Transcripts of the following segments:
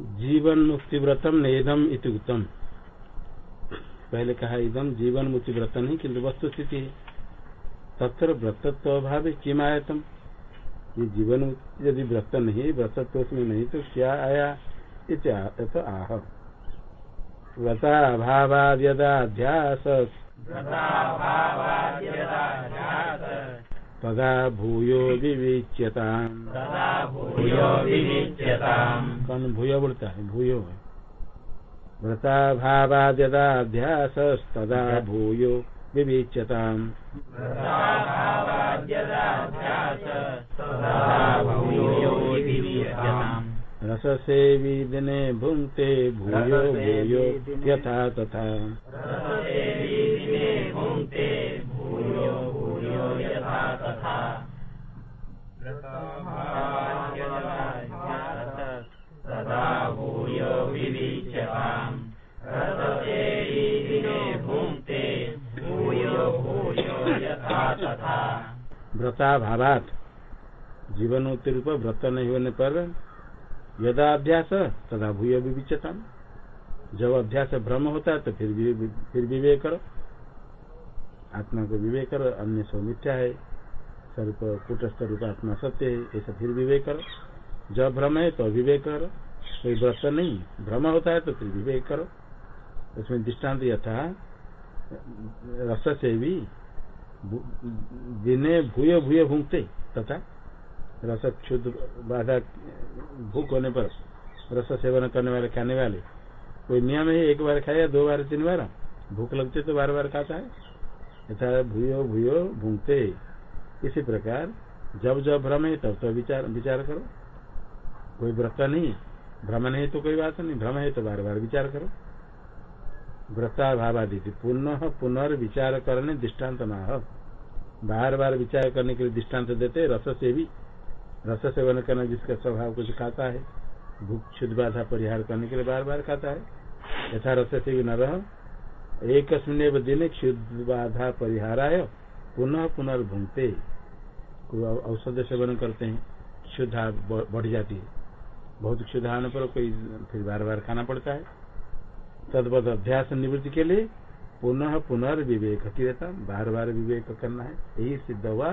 जीवन मुक्ति व्रतम नेदम इति उत्तम पहले कहा इदम जीवन मुक्ति व्रत नहीं, किन्तु वस्तु स्थिति है। तत्र व्रतत्व अभाव किम आयतम? ये जीवन, यदि व्रत नहीं, व्रतत्व उसमें नहीं तो क्या आया? तो आह। व्रता अभाव यदाध्यास तदा भूयो विवीच्यताम्। तदा भूयो विविच्यताम्। कौन भूयो बोलता है? भूयो है। भूयो विवीच्यताम्। व्रताभावाद्यदाध्यास तदा भूयो विविच्यताम्। रससेवी दिने भुङ्क्ते भूयो भूयो यथा तथा। तदा भूयो भुङ्क्ते भूयो भूयो तथा व्रताभावात। जीवन मुक्ति रूप व्रत नहीं होने पर यदा अभ्यास, तदा भूय विविचता जब अभ्यास भ्रम होता है तो फिर भी फिर विवेक करो। आत्मा को विवेक करो, अन्य सब मिथ्या है। स्वरूप कुटस्थ रूप आत्मा सत्य है ऐसा फिर विवेक करो। जब भ्रम है तो विवेक करो, कोई व्रत नहीं। भ्रम होता है तो फिर विवेक करो। उसमें दृष्टांत यथा, रस से भी दिने भूय भूय भूंगते, तथा रस क्षुद्ध बाधा भूख होने पर रस सेवन करने वाले, खाने वाले। कोई नियम है, एक बार खाया, दो बार, तीन बार? भूख लगते तो बार बार खाता है। यथा भूयो भूयो भूंगते। इसी प्रकार, जब जब भ्रम है, तब तब विचार विचार करो। कोई व्रत नहीं भ्रम नहीं तो कोई बात नहीं। भ्रम है तो बार बार विचार करो। व्रता भावादि पुनः पुनर्विचार करने दृष्टांत न बार बार विचार करने के लिए दृष्टांत देते रस से भी रस सेवन करना जिसका स्वभाव कुछ खाता है, भूख क्षुद बाधा परिहार करने के लिए बार बार खाता है। यथा रस से भी न रह। एक दिन क्षुद बाधा परिहाराय पुनः पुनर्भूंगते। औषध सेवन करते हैं क्षुद्धा बढ़ जाती है। बहुत क्षुद्ध आने पर कोई फिर बार बार खाना पड़ता है। तदवत अभ्यास निवृत्ति के लिए पुनः पुनर्विवेक की रहता बार बार विवेक करना है। यही सिद्ध हुआ।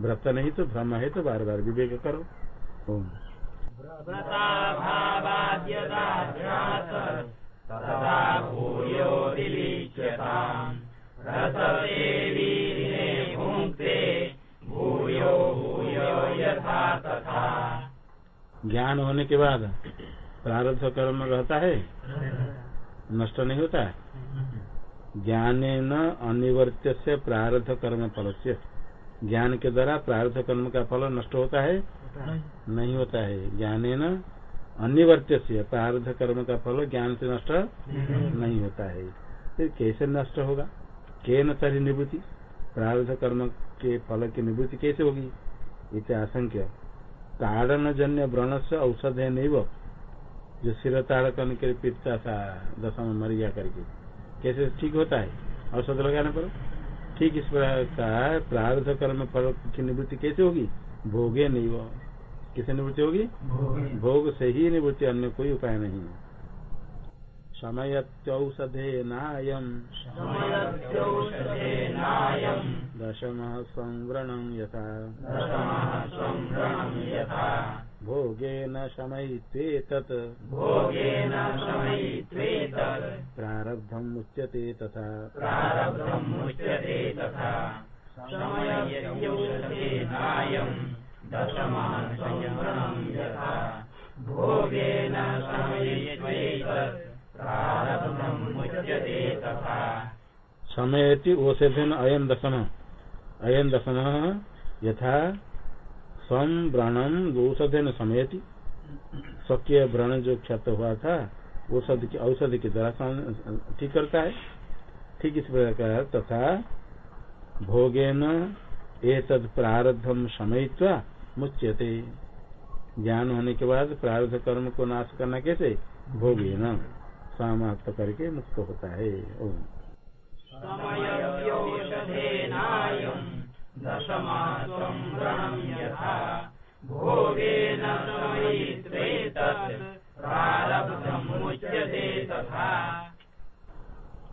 व्रत नहीं तो भ्रम है तो बार बार विवेक करो। ज्ञान होने के बाद प्रारब्ध कर्म रहता है, नष्ट नहीं होता ज्ञान न अनिवर्त्य से प्रारब्ध कर्म फल से ज्ञान के द्वारा प्रारब्ध कर्म का फल नष्ट होता है, नहीं होता है। ज्ञान न अनिवर्त्य से प्रारब्ध कर्म का फल ज्ञान से नष्ट नहीं होता है। फिर कैसे नष्ट होगा? के न तरी निवृत्ति? प्रारब्ध कर्म के फल की निवृत्ति कैसे होगी? इत आशंक्य ताड़न जन्य व्रण से औषध है नहीं वो जो सिर ताड़ करने के लिए पीटता था दशा में मर गया करके। कैसे ठीक होता है? औषध लगाने पर? ठीक इस प्रकार प्रारब्ध कर्म फल की निवृत्ति कैसे होगी? भोगे नहीं वो किसे निवृत्ति होगी? भोग। से ही निवृत्ति अन्य कोई उपाय नहीं। है समयत्यौषधे नायम। दशम संवृणम यथा। भोगेन शमयित्वेतत्। प्रारब्धम् उच्यते तथा। भोगेन समयति ओषधन अयम दशम। अयम दशम यथा सम व्रणम औषधन समयति स्वकीय व्रण जो क्षत हुआ था, औषध की औषधि के द्वारा ठीक करता है। ठीक इस प्रकार तथा भोगेन एतद प्रारब्धम समयित्वा मुच्यते। ज्ञान होने के बाद प्रारब्ध कर्म को नाश करना कैसे? भोगेन। समाप्त करके मुक्त होता है। ओम।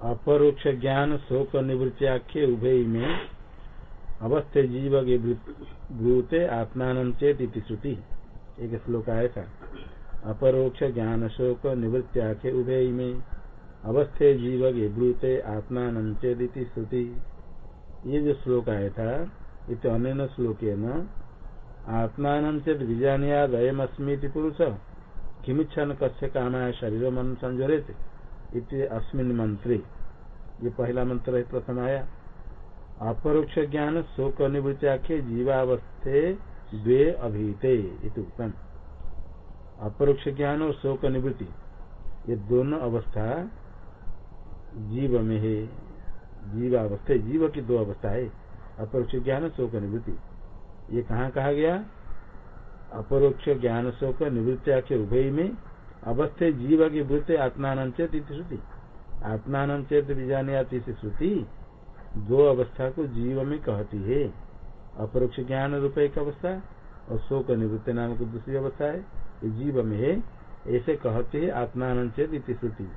अपरोक्ष ज्ञान शोक निवृत्ति आख्य उभय में अवस्थ जीव के ब्रूते आत्मान चेत श्रुति। एक श्लोक था अपरोक्ष ज्ञान शोक निवृत्ति आख्य उभय में अवस्थे जीव के ब्रूते आत्मान चेत श्रुति। ये जो श्लोक आया था इत अन श्लोक न आत्मान चेत बीजानियाद पुरुष, किमिच्छन कस्य कामाय शरीर मन संजोरित इति अस्मिन मंत्रे ये पहला मंत्र है प्रथम आया अपरोक्ष ज्ञान शोक निवृत्ति आखे जीवावस्थे द्वे अभिहिते उत्तम अपरोक्ष ज्ञान और शोक निवृत्ति ये दोनों अवस्था जीव में है जीवावस्था, जीव की दो अवस्था है। अपरोक्ष ज्ञान शोक निवृत्ति। ये कहाँ कहा गया? अपरोक्ष ज्ञान शोक निवृत्ति आखे उभय में, अवस्थे जीव की वृत्ति आत्मान चेत श्रुति। आत्मान चेत आती श्रुति, दो अवस्था को जीव में कहती है। अपरोक्ष ज्ञान रूप एक अवस्था और शोक निवृत्ति नाम को दूसरी अवस्था है, ये जीव में है। ऐसे कहते है आत्मान चेत श्रुति।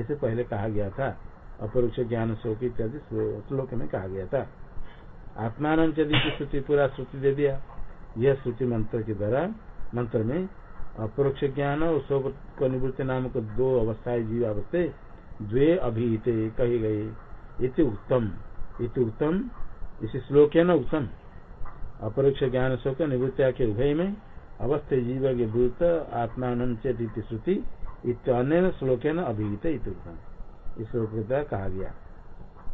ऐसे पहले कहा गया था, अपरोक्ष ज्ञान शोक इत्यादि श्लोक में कहा गया था। आत्मान चेत श्रुति, पूरा श्रुति दे दिया। यह श्रुति मंत्र के द्वारा, मंत्र में अपरोक्ष ज्ञान और शोक निवृत्ति नाम को दो अवस्थाएँ जीव अवस्थे द्वे अभिहित कहे गए। इति उत्तम इति उत्तम, इस श्लोक है न उत्तम। अपरोक्ष ज्ञान, शोक निवृत्तिया के उभय में, अवस्थे जीव के भूत आत्मान चेत श्रुति इतने श्लोक है न अभिहित उत्तम। इस श्लोक के द्वारा कहा गया।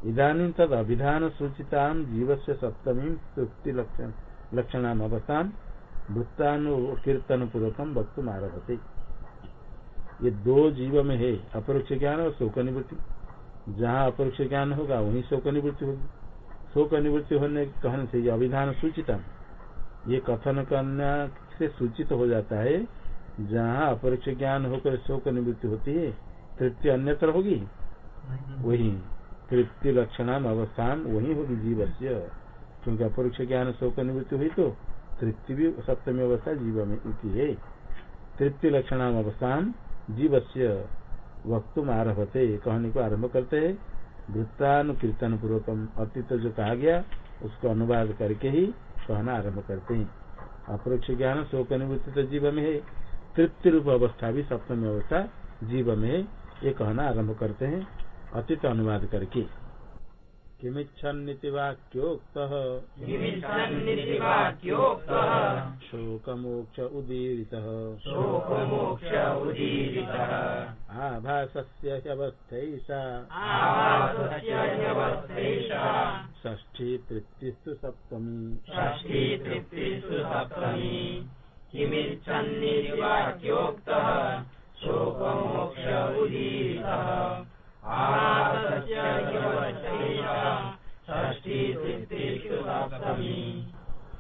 इधानी तद अभिधान सूचिता जीव से सप्तमी तृप्ति लक्षण लक्षणाम अवस्थान वृत्तानुकीर्तन पूर्वकम वक्तुम आरभते। ये दो जीव में है अपरोक्ष ज्ञान और शोक निवृत्ति जहाँ अपरोक्ष ज्ञान होगा वहीं शोक निवृत्ति होगी। शोक निवृत्ति होने कहने से ये अभिधान सूचितम ये कथन करने से सूचित हो जाता है जहाँ अपरोक्ष ज्ञान होकर शोक निवृत्ति होती है तृप्ति अन्यत्र होगी वही। तृप्ति लक्षणाम अवस्थान वही होगी जीव से क्योंकि अपरोक्ष ज्ञान शोक निवृत्ति हुई तो तृप्ति भी सप्तमी अवस्था जीव में है। तृप्ति लक्षणाम अवस्थान जीव से वक्तुम आरभते, कहने को आरंभ करते है। वृत्तानुकीर्तन पूर्वकम अतीत जो कहा गया, उसको अनुवाद करके ही कहना आरंभ करते हैं। अपरोक्ष ज्ञान शोक निवृत्ति तो जीव में है। तृप्ति रूप अवस्था भी सप्तमी अवस्था जीव में ये कहना आरंभ करते हैं। अतीत अनुवाद करके। किमिच्छन्निति वाक्योक्तः शोकमोक्ष उदीरितः शोकमोक्ष उदीरितः आभासस्य ह्यवस्थैषा। षष्ठी तृप्तिस्तु सप्तमी। किमिच्छन्निति वाक्योक्तः शोकमोक्ष उदीरितः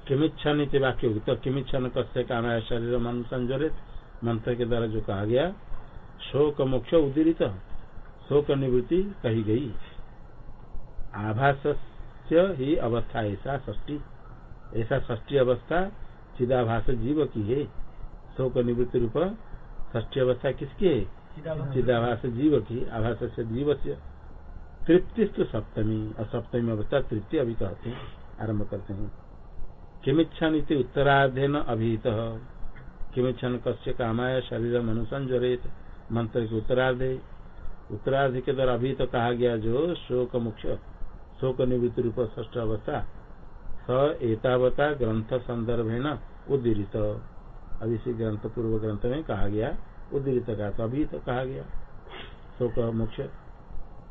किमिच्छन वाक्य तो किमिच्छन कस्य काम है शरीर मन संजरित मंत्र के द्वारा जो कहा गया शोक मोक्ष उदीरित शोक निवृत्ति कही गई। आभास ही अवस्था, ऐसा ष्टी ऐसा ष्टी अवस्था चिदाभास जीव की है। शोक निवृत्ति रूप ष्टी अवस्था किसकी है? चिदाभास। जीव की आभास से जीव से तृप्ति सप्तमी, और सप्तमी अवस्था तृतीय अभी कहते हैं, आरंभ करते हैं। किमिच्छा नीति उत्तराधेन अभिहित किमिच्छन कश्य कामाय शरीर मनुसंजरेत मंत्र के उत्तरार्धे। उत्तरार्ध के द्वारा अभी तो कहा गया जो शोक मुख्य शोक निवृत्ति रूप ष्ठ अवस्था, स एतावता ग्रंथ संदर्भ न उदीरित अभी इसी ग्रंथ, पूर्व ग्रंथ में कहा गया उदृत का तो अभी तो कहा गया। शोक मुख्य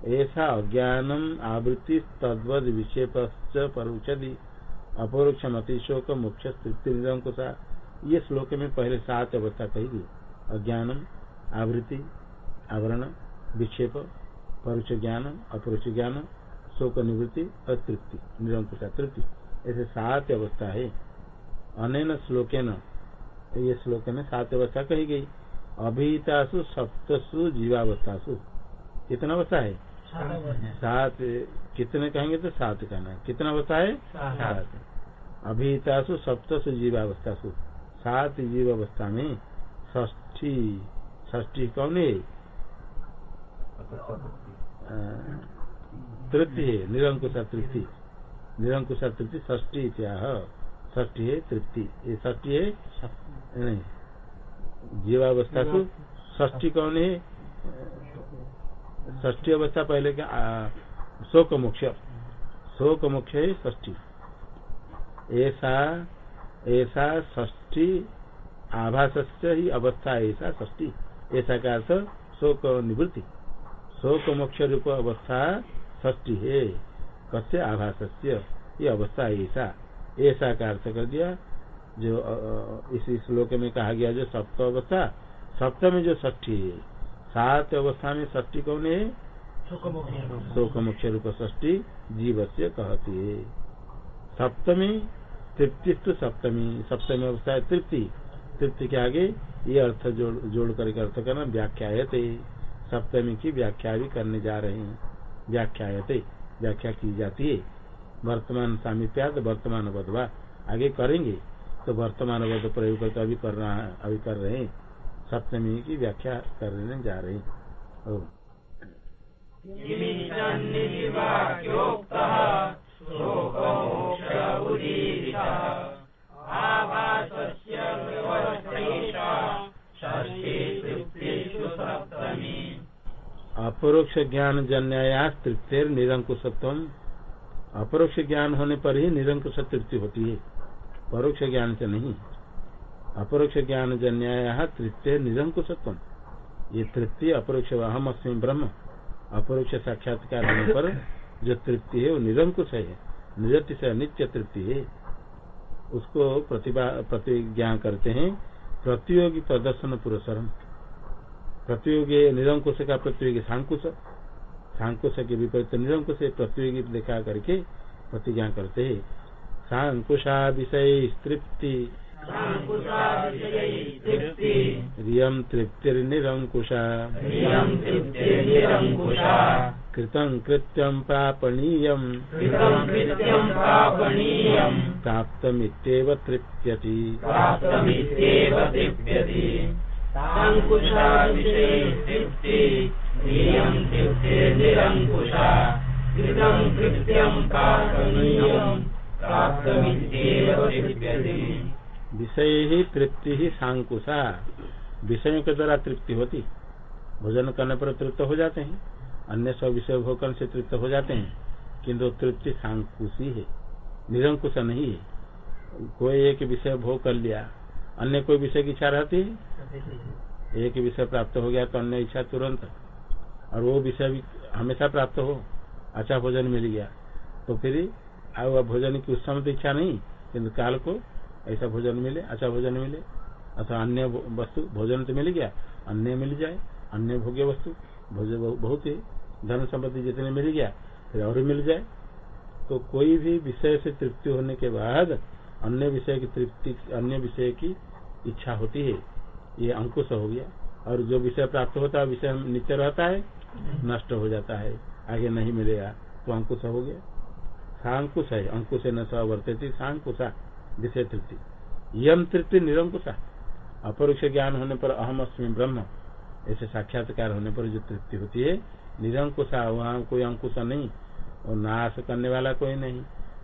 ऐसा अज्ञानम आवृत्ति तद्वद विक्षेप परोक्षदि अपरोक्ष अतिशोक मुख्य तृप्ति ये श्लोक में पहले सात अवस्था कही गई। अज्ञानम आवृत्ति, आवरण, विक्षेप, परोक्ष ज्ञान, अपरोक्ष ज्ञान, शोक, निवृत्ति और तृप्ति, निरंकुशा, तृप्ति। ऐसे सात अवस्था है। अन श्लोक ये श्लोक में सात अवस्था कही गई। अभितासु सप्तसु जीवावस्थासु। कितना अवस्था है। सात कितने कहेंगे तो सात कहना कितना अवस्था है? सात। अभितासु सप्तसु जीवावस्थासु। सात जीव अवस्था में ष्ठी ष्ठी कौन है? तृप्ति है निरंकुश तृप्ति निरंकुश तृप्ति ष्ठी इत्याह। ष्टी है तृप्ति ये ष्टी है? नहीं। जीवावस्था को ष्टी कौन है? ष्टी अवस्था पहले का शोक मोक्ष। शोक मोक्ष है ष्टी ऐसा ऐसा ष्टी आभास ही अवस्था ऐसा ष्टी ऐसा का अर्थ शोक निवृत्ति। शोक मोक्ष रूप अवस्था ष्टी है। कस्य आभास ये अवस्था ऐसा। ऐसा का अर्थ कर दिया जो इस श्लोक में कहा गया जो सप्त अवस्था सप्त में जो ष्ठी है सात अवस्था में ष्ठी कौन है? शोक मुख्य रूप ष्ठी जीव से कहती है। सप्तमी तृप्ति सप्तमी सप्तमी अवस्था है तृप्ति। तृप्ति के आगे ये अर्थ जोड़ जोड़ करके अर्थ करना व्याख्या सप्तमी की व्याख्या भी करने जा रहे हैं। व्याख्या व्याख्या की जाती है। वर्तमान सामीप्याद वर्तमान बधवा आगे करेंगे। तो वर्तमान बध प्रयोग करके अभी कर रहा है अभी कर रहे हैं। सप्तमी की व्याख्या करने जा रहे हैं। अपरोक्ष ज्ञान जन्याया तृप्तिर निरंकुशत्व अपरोक्ष ज्ञान होने पर ही निरंकुश तृप्ति होती है। परोक्ष ज्ञान से नहीं। अपरोक्ष ज्ञान जन्याया तृप्ति निरंकुशत्व ये तृप्ति अपरोक्ष अहम अस्मी ब्रह्म। अपरोक्ष साक्षात्कार होने पर जो तृप्ति है, वो निरंकुश है। निरति से नित्य तृप्ति है। उसको प्रतिज्ञा करते हैं प्रतियोगी प्रदर्शन पुरस्म प्रतियोगी निरंकुश का प्रतियोगी सांकुश। सांकुश के विपरीत निरंकुश प्रतियोगी देखा करके प्रतिज्ञा करते है। सांकुशा विषय तृप्ति रियम तृप्तिर्निरंकुशा कृतं कृत्यं प्रापणीयम्। प्राप्तमित्येव तृप्यति। विषय ही तृप्ति ही सांकुशा। विषयों के द्वारा तृप्ति होती। भोजन करने पर तृप्त हो जाते हैं। अन्य सब विषय भोग करने से तृप्त हो जाते हैं। किंतु तृप्ति सांकुशी है। निरंकुश नहीं है। कोई एक विषय भोग कर लिया, अन्य कोई विषय की इच्छा रहती है? एक विषय प्राप्त हो गया तो अन्य इच्छा तुरंत। और वो विषय हमेशा प्राप्त हो। अच्छा भोजन मिल गया। तो फिर अब भोजन की उस समय तो इच्छा नहीं किन्तु काल को ऐसा भोजन मिले अच्छा भोजन मिले। अथवा अन्य वस्तु, भोजन तो मिल गया, अन्य मिल जाए, अन्य भोग्य वस्तु, भोजन बहुत ही धन संपत्ति जितने मिल गया, फिर और मिल जाए। तो कोई भी विषय से तृप्ति होने के बाद अन्य विषय की तृप्ति, अन्य विषय की इच्छा होती है, ये अंकुश हो गया। और जो विषय प्राप्त होता है, विषय नित्य रहता है, नष्ट हो जाता है, आगे नहीं मिलेगा तो अंकुश हो गया। सांकुश है अंकुश न वर्त सांकुशा विषय तृप्ति। यम तृप्ति निरंकुशा अपरोक्ष ज्ञान होने पर अहम अस्मी ब्रह्म। ऐसे साक्षात्कार होने पर जो तृप्ति होती है निरंकुशा वहाँ कोई अंकुशा नहीं और नाश करने वाला कोई नहीं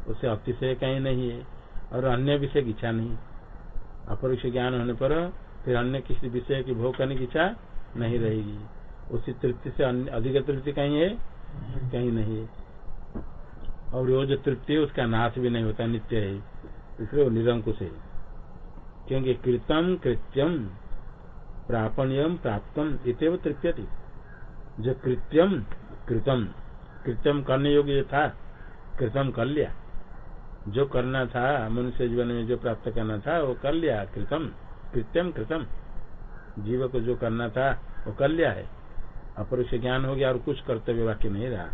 उसे अतिशय कहीं नहीं है और अन्य विषय की इच्छा नहीं। अपरोक्ष ज्ञान होने पर फिर अन्य किसी विषय की भोग करने की इच्छा नहीं रहेगी। उसी तृप्ति से अधिक तृप्ति कहीं है? कहीं नहीं है। और वो जो तृप्ति है उसका नाश भी नहीं होता, नित्य है। इसलिए वो निरंकुश है। क्योंकि कृतम कृत्यम प्रापण्यम प्राप्तम इतव तृप्यति जो कृत्यम, कृतम, कृत्यम करने योग्य था, कृतम कर लिया। जो करना था, मनुष्य जीवन में जो प्राप्त करना था, वो कर लिया। कृतम, कृत्यम, कृतम। जीव को जो करना था, वो कर लिया है। अपरुष ज्ञान हो गया और कुछ कर्तव्य वाक्य नहीं रहा।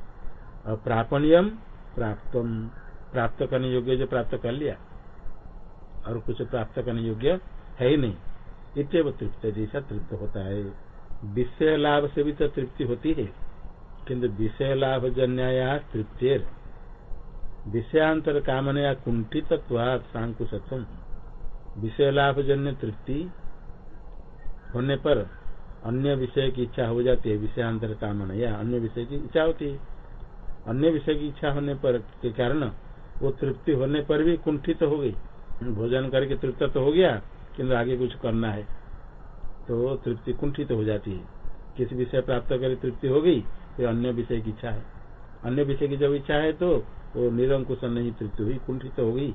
और प्रापणियम प्राप्तम प्राप्त करने योग्य जो प्राप्त कर लिया। और कुछ प्राप्त करने योग्य है ही नहीं। इतव तृप्त जैसा तृप्त होता है। विषय लाभ से भी तो तृप्ति होती है। किंतु विषय लाभ जन्या तृप्तिर। विषयांतर कामनया कुंठित सांकुशत्व। विषय लाभ जन्य तृप्ति होने पर अन्य विषय की इच्छा हो जाती है। विषयांतर कामना या अन्य विषय की इच्छा होती है। अन्य विषय की इच्छा होने पर के कारण वो तृप्ति होने पर भी कुंठित तो हो गई। भोजन करके तृप्त तो हो गया, किंतु आगे कुछ करना है। तो तृप्ति कुंठित तो हो जाती है। किस विषय प्राप्त करे तृप्ति हो गई फिर अन्य विषय की इच्छा है। अन्य विषय की जब इच्छा है तो वो निरंकुश नहीं तृप्ति हुई, कुंठित हो गई,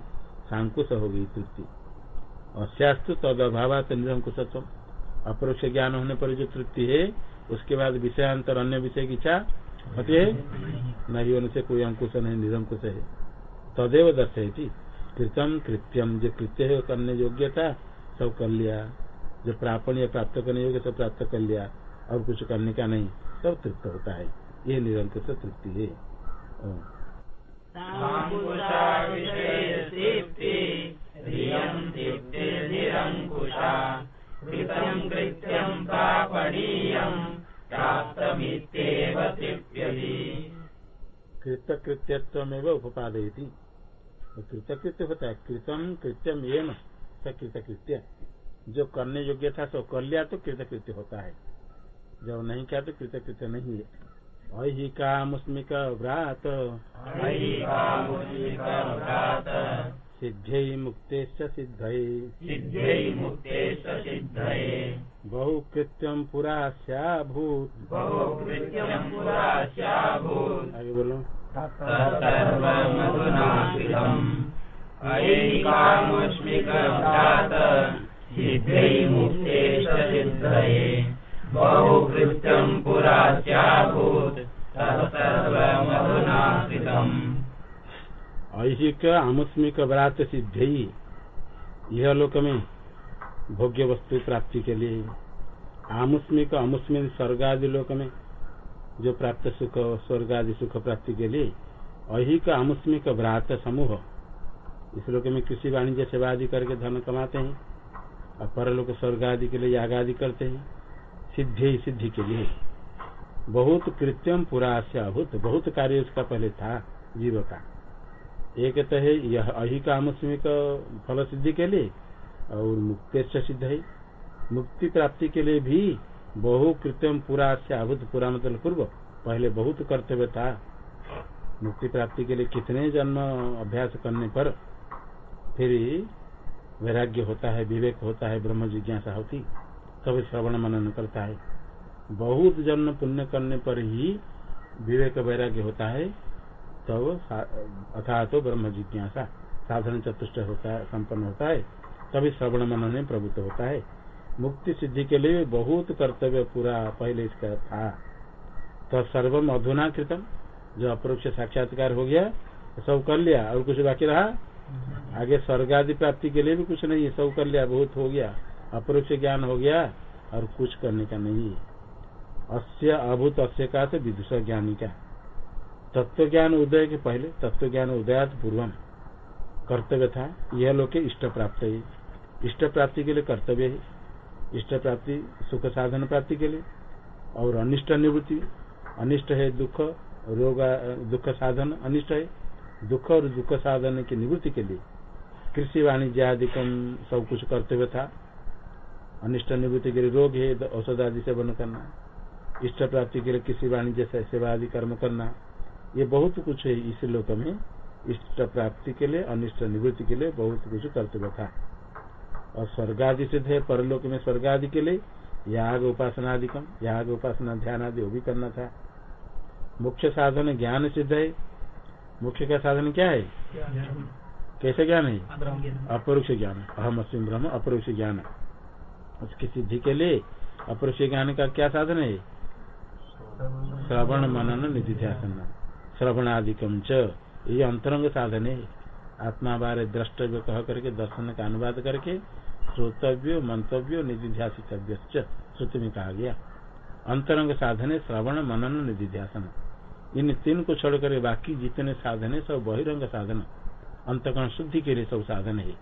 सांकुश हो गई तृप्ति। अश्यास्तु तद अभाव निरंकुशत्व अपरोक्ष ज्ञान होने पर जो तृप्ति है, उसके बाद विषयांतर अन्य विषय की इच्छा होती है? नहीं होने से कोई अंकुश नहीं, निरंकुश है। तदेव दर्शयती। कृतम कृत्यम, जो कृत्य है करने योग्यता सब कर लिया। जो या प्राप्त करने योग्य, सब प्राप्त कर लिया। और कुछ करने का नहीं, सब तृप्त होता है। ये निरंकुश तृप्ति है। कृत्यत्व उपादयती कृतकृत्य होता है कृतम कृत्यम ये न कृत कृत्य जो करने योग्य था सो कर लिया तो कृतकृत्य होता है। जब नहीं किया तो कृतकृत्य नहीं है। ऐहिका मुस्मिक व्रात। सिद्धै मुक्ते सिद्धै सिद्धै मुक्ते सिद्धये। बहुकृत्यम पुरा स्याभूत। बहुकृत्यं पुरा स्याभूत्। आगे बोलो। तत्सर्वमधुना कृतम् ऐकामस्मिकभ्रात सिद्धै मुक्ते सिद्धये बहुकृत्यं पुरा स्याभूत् ऐहिक आमुस्मिक व्रात सिद्धि यह लोक में भोग्य वस्तु प्राप्ति के लिए। आमुस्मिक अमुस्मिन स्वर्ग आदि लोक में जो प्राप्त सुख, स्वर्ग आदि सुख प्राप्ति के लिए ऐहिक आमुस्मिक व्रात समूह। इस लोक में कृषि वाणिज्य, सेवा आदि करके धन कमाते हैं, और परलोक स्वर्ग आदि के लिए याग आदि करते हैं, सिद्धि ही सिद्धि के लिए। बहुत कृत्यम पुरा से अभूत, बहुत कार्य उसका पहले था, जीव का। एक तो है यह अहिकामस्मिक फल सिद्धि के लिए, और मुक्त सिद्ध है। मुक्ति प्राप्ति के लिए भी बहु कृत्यम पूरा से अभूत पूरा मतलब पूर्व, पहले बहुत कर्तव्य था। मुक्ति प्राप्ति के लिए कितने जन्म अभ्यास करने पर फिर वैराग्य होता है, विवेक होता है, ब्रह्म जिज्ञासा होती, तब श्रवण मनन करता है। बहुत जन्म पुण्य करने पर ही विवेक वैराग्य होता है, तब अथा तो ब्रह्म जिज्ञासा। साधन चतुष्ट होता है, संपन्न होता है, तभी श्रवण मनन में प्रभुत्व होता है। मुक्ति सिद्धि के लिए बहुत कर्तव्य पूरा पहले इसका था। तो सर्वम अधुना कृतम, जो अपरोक्ष साक्षात्कार हो गया, सब कर लिया, और कुछ बाकी रहा? आगे स्वर्ग आदि प्राप्ति के लिए भी कुछ नहीं है सब कर लिया, बहुत हो गया। अपरोक्ष ज्ञान हो गया, और कुछ करने का नहीं। है अस्य अभूत, अस्य का से विदुष ज्ञानी का। तत्व ज्ञान उदय के पहले, तत्व ज्ञान उदयात पूर्वम। कर्तव्य था, यह लोग इष्ट प्राप्त है। इष्ट प्राप्ति के लिए कर्तव्य है। इष्ट प्राप्ति, सुख साधन प्राप्ति के लिए, और अनिष्ट निवृत्ति। अनिष्ट है दुख, रोग, दुख साधन अनिष्ट है। दुख और दुख साधन की निवृत्ति के लिए कृषि वाणिज्य आदि कम सब कुछ करते हुए था। अनिष्ट निवृत्ति के लिए रोग है औषध आदि सेवन करना। इष्ट प्राप्ति के लिए कृषि वाणिज्य सेवा आदि कर्म करना। ये बहुत कुछ है इस लोक में। इष्ट प्राप्ति के लिए, अनिष्ट निवृत्ति के लिए बहुत कुछ कर्तव्य था। और स्वर्ग आदि सिद्ध है, परलोक में स्वर्ग आदि के लिए। याग उपासना आदि कम याग उपासना ध्यान आदि, वो भी करना था। मुख्य साधन ज्ञान सिद्ध है। मुख्य का साधन क्या है? कैसे ज्ञान है? अपरोक्ष ज्ञान। अहम अस्म ब्रह्म, अपरोक्ष ज्ञान। उसकी सिद्धि के लिए अपरोक्ष ज्ञान का क्या साधन है? श्रवण मनन निधि ध्यान श्रवणादिकम च। ये अंतरंग साधन है। आत्मा बारे द्रष्टव्य कह करके, दर्शन का अनुवाद करके श्रोतव्य, मंतव्य निधिध्यासितव्य श्रुति में कहा गया। अंतरंग साधन, श्रवण, मनन, निधिध्यासन। इन तीन को छोड़कर बाकी जितने साधन, सब बहिरंग साधन। अंतकरण शुद्धि के लिए सब साधन है।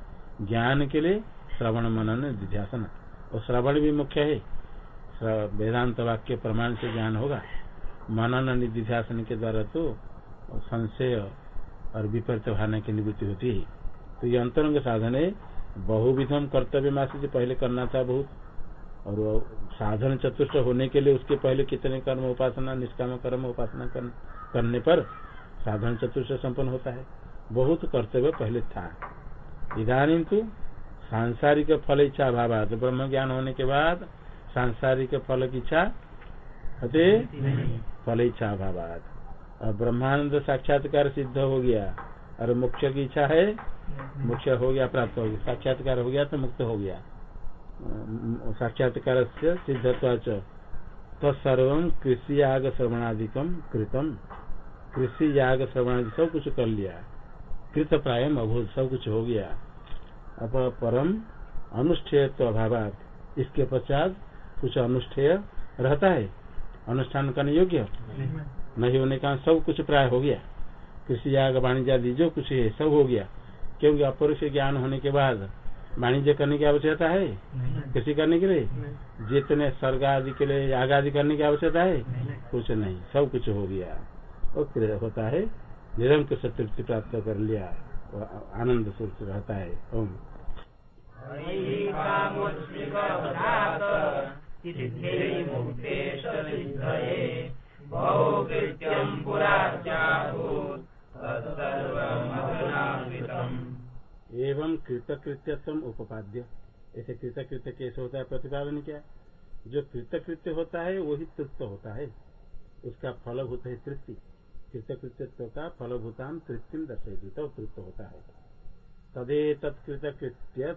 ज्ञान के लिए श्रवण, मनन, निधिध्यासन। और श्रवण भी मुख्य है। वेदांत वाक्य प्रमाण से ज्ञान होगा। मनन, निधिध्यासन के द्वारा तो संशय और विपरीत भावना की निवृत्ति होती है। तो ये अंतरंग साधन है। बहुविधम कर्तव्य मासी से पहले करना था बहुत और साधन चतुष्ट होने के लिए उसके पहले कितने कर्म उपासना निष्काम कर्म उपासना करने पर साधन चतुष्ट संपन्न होता है। बहुत कर्तव्य पहले था। इधानी तो सांसारिक फल इच्छा भाव ब्रह्म ज्ञान होने के बाद सांसारिक फल की इच्छा होते फल इच्छा भाव और ब्रह्मानंद साक्षात्कार सिद्ध हो गया। और मुख्य की इच्छा है मुख्य हो गया प्राप्त हो गया। साक्षात्कार हो गया तो मुक्त हो गया। साक्षात्कार से सिद्धत्वाच। तत्सर्व कृषि याग श्रवणादिकम कृतम कृषि याग श्रवणादि सब कुछ कर लिया। कृत प्राय अभूत सब कुछ हो गया। अब परम अनुष्ठेय तो अभाव इसके पश्चात कुछ अनुष्ठेय रहता है। अनुष्ठान करने योग्य? नहीं होने का सब कुछ प्राय हो गया। कृषि याग वाणिज्य आदि जो कुछ है सब हो गया। क्योंकि अपरुष ज्ञान होने के बाद वाणिज्य करने की आवश्यकता है? कृषि करने के लिए? जितने स्वर्ग आदि के लिए याग आदि करने की आवश्यकता है? कुछ नहीं। सब कुछ हो गया। और होता है निरंकुश तृप्ति प्राप्त कर लिया और आनंद सुख रहता है। ओम। एवं कृतकृत्यत्व उपाद्य। ऐसे कृतकृत्य कैसे होता है प्रतिपादन क्या? जो कृतकृत्य होता है वही तृप्त होता है। उसका फलभूत है तृप्ति। कृतकृत्यत्व का फलभूतान तृप्ति दर्शेगी तो तृप्त होता है। तदे तत्कृतकृत्य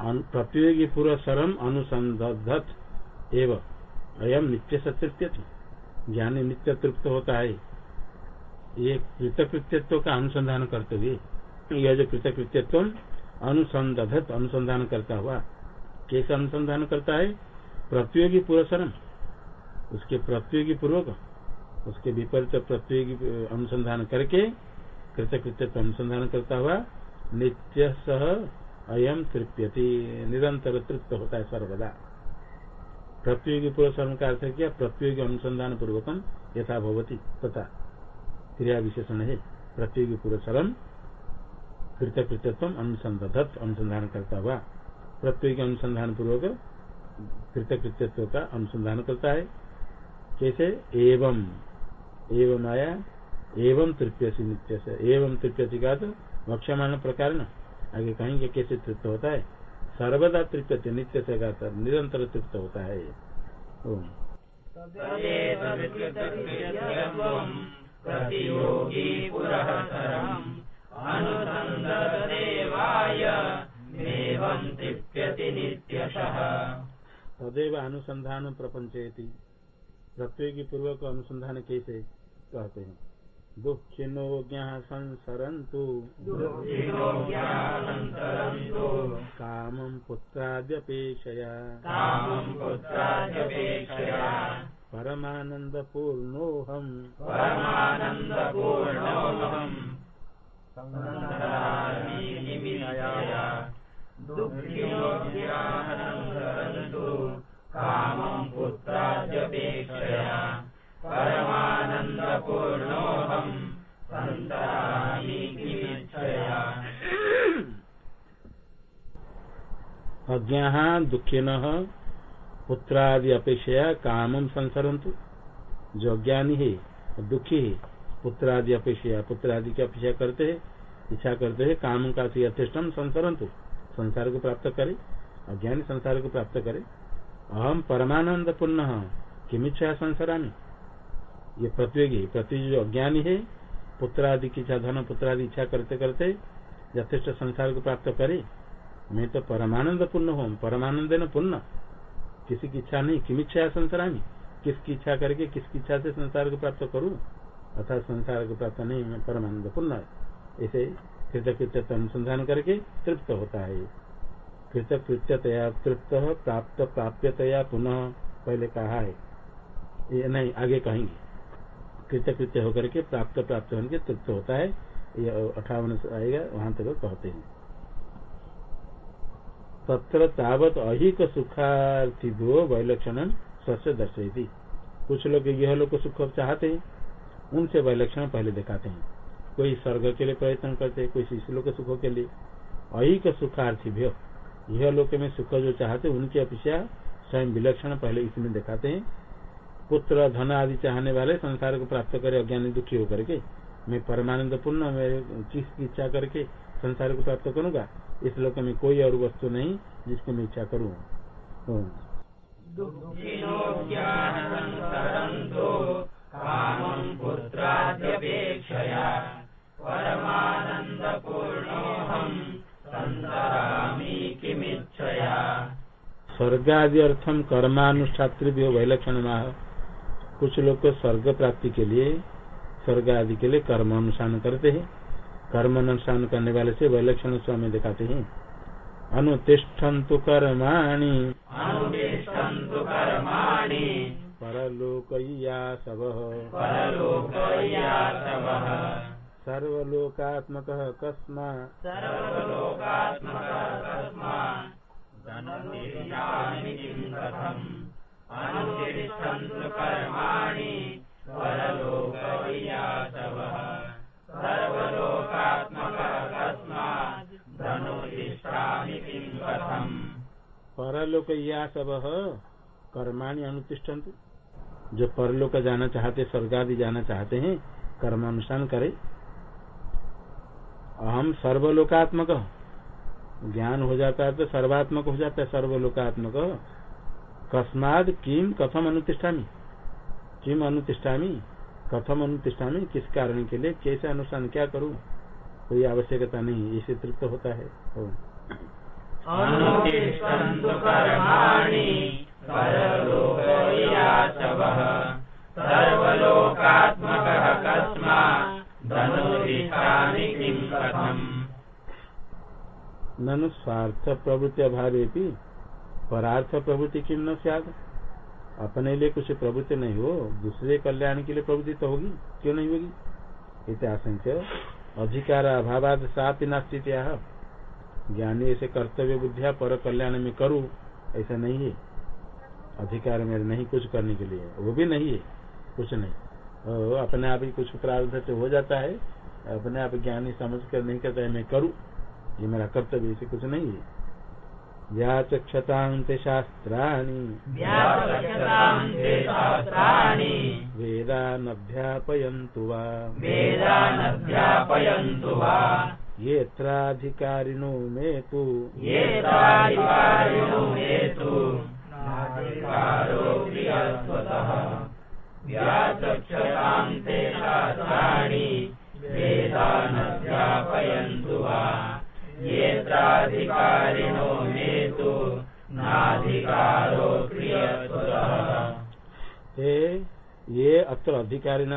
प्रतियोगी कृतकृत्यत्व प्रतियोगी पुरस्सरम अनुसंधत एवं। अयम नित्य सतृप्य ज्ञानी नित्य तृप्त होता है। ये कृतकृत्यत्व का अनुसंधान करते हुए, यह जो कृतकृत्यत्व अनुसंधत अनुसंधान करता हुआ, कैसे अनुसंधान करता है? प्रतियोगी पुरस्सरम उसके प्रतियोगी पूर्वक, उसके विपरीत प्रतियोगी अनुसंधान करके कृतकृत्य अनुसंधान करता हुआ, नित्य सह अयम तृप्यति निरंतर तृप्त होता है सर्वदा। प्रतियोगी पुरस्म का अर्थ किया? प्रतियोगी अनुसंधान पूर्वकम यथा भवती, तथा। क्रिया विशेषण है, प्रतियोगी पुरस्म कृतकृत्यत्व अनुसंधत अनुसंधान करता हुआ प्रतियोगी अनुसंधान पूर्वक कृतकृत्यत्व का अनुसंधान करता है। कैसे एवं एवं आया, एवं तृप्य नित्य से एवं तृप्य का तो भक्ष्यमान प्रकार न। आगे कहेंगे कैसे तृप्त होता है? सर्वदा तृप्त नित्य से का निरंतर तृप्त होता है ओम। तदेव अनुसंधान प्रपंचयती प्रत्येक पूर्वक अनुसंधान कैसे? कहते हैं। दुःखिनो ज्ञः संसरन्तु कामं पुत्राद्यपेक्षया। परमानन्दपूर्णोऽहम्। दुःखिनो ज्ञः संसरन्तु कामं पुत्राद्यपेक्षया। परमानन्दपूर्णोऽहम् अज्ञा, दुखिन, पुत्रादि अपेक्षा कामम संसरंतु जो अज्ञानी है दुखी है पुत्रादि अपेक्षा पुत्रादि की अपेक्षा करते हैं, इच्छा करते हैं, काम का यथेष्टम संसरंतु संसार को प्राप्त करे, अज्ञानी संसार को प्राप्त करे। अहम परमानंद पुण्य किमिच्छा संसारानी ये प्रतियोगी प्रतियोगी अज्ञानी है पुत्र आदि की इच्छा, धन पुत्र आदि इच्छा करते करते यथेष्ट संसार को प्राप्त करे, मैं तो परमानंद पूर्ण हूँ परमानंद न पूर्ण। किसी की इच्छा नहीं, किम इच्छा है संसार में किसकी इच्छा करके, किसकी इच्छा से संसार को प्राप्त करूँ? अर्थात संसार को प्राप्त नहीं, मैं परमानंद पूर्ण ऐसे कृतकृत्य अनुसंधान करके तृप्त होता है। कृत कृत्यतया तृप्त, प्राप्त, प्राप्यतया पुनः, पहले कहा है। ये नहीं, आगे कहेंगे। कृत्य कृत्य होकर के प्राप्त प्राप्त होने के तृप्त होता है। ये अठावन आएगा, वहाँ तक कहते हैं। तत्र तावत अहिक सुखार्थी दो वैलक्षण सस्य दर्शयती। कुछ लोग यह लोग सुख चाहते हैं, उनसे वैलक्षण पहले दिखाते हैं। कोई स्वर्ग के लिए प्रयत्न करते हैं कोई शिशु के सुखों के लिए। अहिक सुखार्थी भी यह लोक में सुख जो चाहते, उनकी अपेक्षा स्वयं विलक्षण पहले इसमें दिखाते हैं। पुत्र धन आदि चाहने वाले संसार को प्राप्त करे अज्ञानी दुखी होकर के मैं परमानंद पूर्ण मेरे चीज़ की इच्छा करके संसार को प्राप्त करूँगा इस लोक में कोई और वस्तु नहीं जिसको मैं इच्छा करूँ स्वर्ग आदि अर्थम कर्मानुष्ठात्री भी वैलक्षण माह कुछ लोग को स्वर्ग प्राप्ति के लिए स्वर्ग आदि के लिए कर्म अनुष्ठान करते हैं। कर्म अनुष्ठान करने वाले से वैलक्षण स्वामी दिखाते हैं। अनुतिष्ठन्तु कर्माणि। अनुतिष्ठन्तु कर्माणि। परलोकय्यासवः परलोकयासवः सर्वलोकात्मकः कस्मात् सर्वलोकात्मकः धनुर्यामि किं कथम्? अनुतिष्ठन्तु कर्माणि अनुतिष्ठन्तु। जो परलोक जाना चाहते स्वर्ग आदि जाना चाहते हैं, कर्मानुष्ठान करे। अहम सर्वलोकात्मक ज्ञान हो जाता है तो सर्वात्मक हो जाता है, सर्वलोकात्मक। कस्माद किम कथम अनुतिष्ठामी? किम अनुतिष्ठामी? कथम अनुतिष्ठामी? किस कारण के लिए? कैसे अनुष्ठान? क्या करूँ? कोई आवश्यकता नहीं इसे तृप्त होता है। ननु स्वार्थ प्रवृत्ति अभावे परार्थ प्रवृत्ति किम न सियाद अपने लिए कुछ प्रवृत्ति नहीं हो, दूसरे कल्याण के लिए प्रवृत्ति तो होगी। क्यों नहीं होगी? इतिहास अधिकार अभावाद सात नास्तित ज्ञानी ऐसे कर्तव्य बुद्धिया पर कल्याण में करूँ, ऐसा नहीं है। अधिकार मेरे नहीं कुछ करने के लिए। वो भी नहीं है। कुछ नहीं। अपने आप ही कुछ प्रार्थ से हो जाता है। अपने आप ज्ञानी समझ कर नहीं कहता है, मैं करूँ। ये मेरा कर्तव्य ऐसे कुछ नहीं है। व्याचक्षतान्ते शास्त्राणि वेदानभ्यापयन्तु वा। वेदानध्यापयन्तु वा। येऽत्राधिकारिणो मे तु। ये ताधिकारिणो हेतु नाधिकारो प्रियस्वतः व्याचक्षतान्ते शास्त्राणि वेदानध्यापयन्तु वा। ये त्राधिकारिणो हेतु नाधिकारो प्रियस्वतः ते ये अत्र अधिकारिण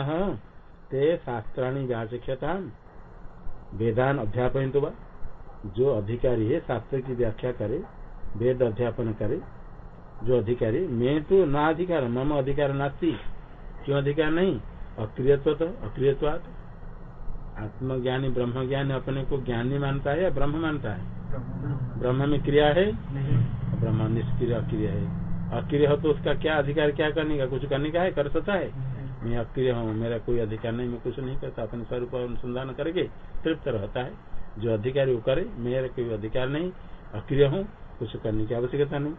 ते शास्त्राणी व्याचक्षता वेदान अध्यापन तो जो अधिकारी है शास्त्र की व्याख्या करे वेद अध्यापन करे जो अधिकारी मैं तो ना अधिकार मम अधिकार नास्ती। क्यों अधिकार नहीं? अक्रियत्व तो अक्रियत्वाद आत्मज्ञानी ब्रह्म ज्ञानी अपने को ज्ञानी मानता है या ब्रह्म मानता है? ब्रह्म। में क्रिया है? ब्रह्म निष्क्रिय अक्रिय है। अक्रिय हो तो उसका क्या अधिकार, क्या करने का? कुछ करने का है? कर सकता है। मैं अक्रिय हूँ, मेरा कोई अधिकार नहीं, मैं कुछ नहीं करता। अपने स्वरूप अनुसंधान करके तृप्त रहता है। जो अधिकारी वो करे, मेरा कोई अधिकार नहीं। अक्रिय हूँ, कुछ करने की आवश्यकता नहीं।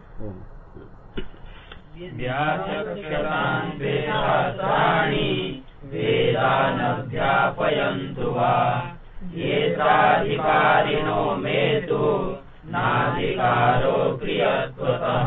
व्याचक्षतान्ते शास्त्राणि वेदानध्यापयन्तु वा। ये मे तु नाधिकारो प्रियत्वतः